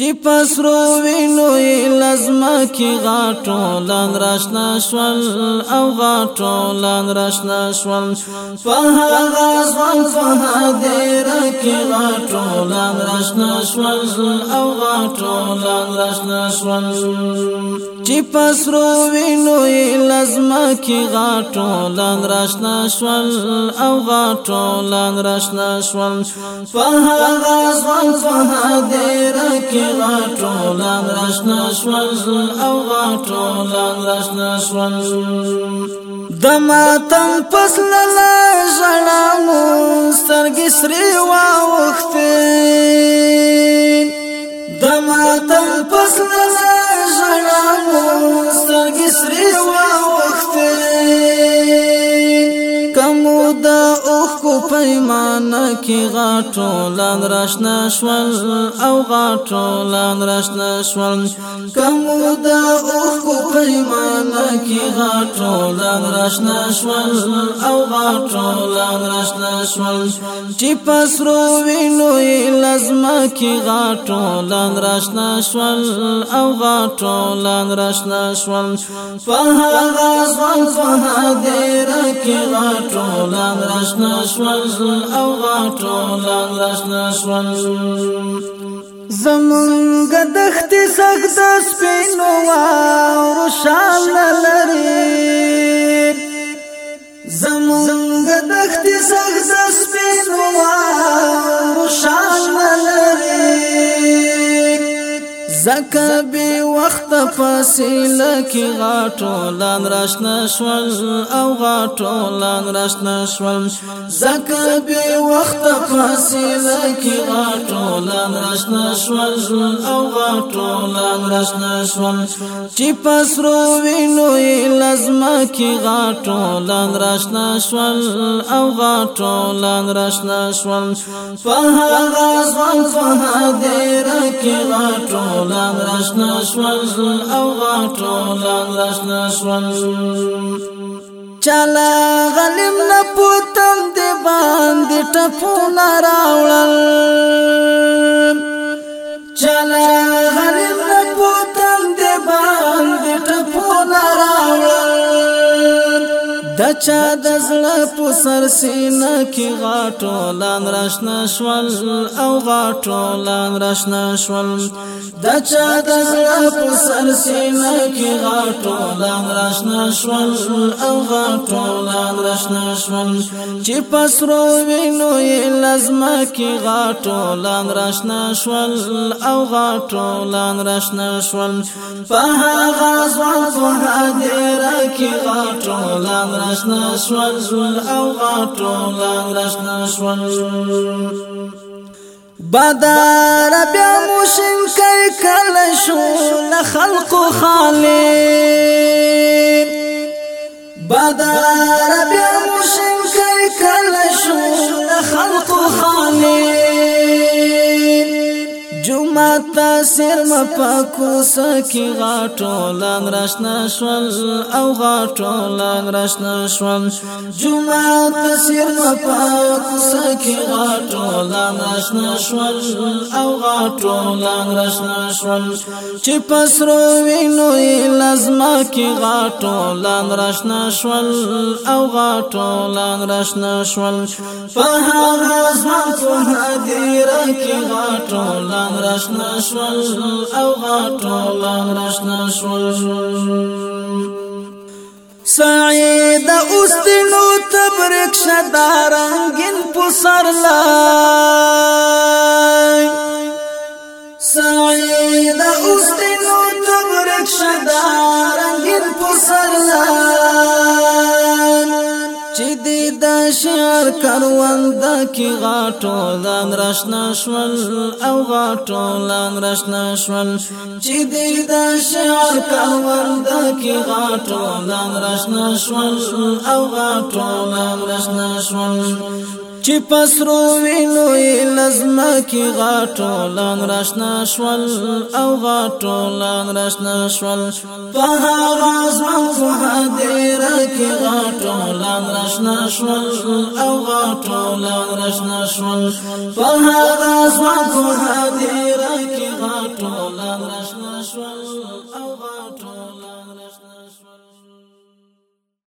چې پسرو وینو لازما کې غاټو لاند راشنا شول او غاټو لاند راشنا شول په هغه ځوان په دې کې غاټو لاند راشنا شول او غاټو لاند راشنا شول چې پسرو وینو لازما کې غاټو لاند راشنا شول او غاټو لاند راشنا شول په هغه ځوان په دې کې غټولان راشنا شول او غټولان راشنا شول د ماتم فصل پیمانه کې غاټو لاند راشنا شول او غاټو لاند راشنا شول کومو دا اوخو پیمانه کې غاټو لاند راشنا شول او غاټو لاند راشنا شول چې پسرو وینو لازما کې غاټو لاند راشنا شول او غاټو لاند راشنا شول په هغه ځوان په هغه دې راکې غاټو لاند راشنا شول زل او غاټو لاشنا شون زمونږ دخت سخت د سپینو واورو شال لري زمونږ دخت سخت د سپینو واورو زکه به وخت فاصله کې غاټولان راشنه شول او غاټولان راشنه شول زکه به وخت فاصله کې غاټولان راشنه شول او غاټولان راشنه شول چې پسرو وینو لازم کې غاټولان راشنه شول او غاټولان راشنه شول په هغه ځوان په هديره کې لشنا شول او غټول لشنا شول چلا غلم نه پوتن دی باندې ټپونه راوړل چلا د چا د زړه په سر سینه کې غاټو لان راشنا شول او غاټو لان راشنا شول د چا د زړه په سر سینه کې غاټو لان راشنا شول او غاټو لان راشنا شول چې پسرو وینو یې لازمه کې غاټو لان راشنا شول او غاټو لان راشنا شول په هغه ځوان په هغه کې غاټو لان لشنا شول زول او غاټو لشنا شول بدار بیا موشن کای کله شو لخلق خالی بدار بیا موشن کای کله شو لخلق خالی متاثر مپاکو سکی غاټو لنګ راشنا شول او غاټو لنگ راشنا شول جمعه تاثیر مپاکو سکی غاټو لنگ راشنا شول او غاټو لنگ راشنا شول چې پسرو وینو لازما کی غاټو لنگ راشنا شول او غاټو لنگ راشنا شول په هغه ځوان په هدیره کی غاټو لنگ راشنا شول او غټول راشنا شول سعید اوس دینو تبرک شدارنګن پسر لای سعید اوس دینو تبرک شدارنګن پسر لای شعر کارواندا کې غاټو لان راشنا شول او غاټو لان راشنا شول چې دې دا شعر کارواندا کې غاټو لان راشنا شول او غاټو لان راشنا شول چې پسرو وینو لازم کې غاټو لان راشنا شول او غاټو لان راشنا شول په هغه ځوان زهدیر کې غاټو لان راشنا شول او غاټو لان راشنا شول په هغه ځوان زهدیر کې غاټو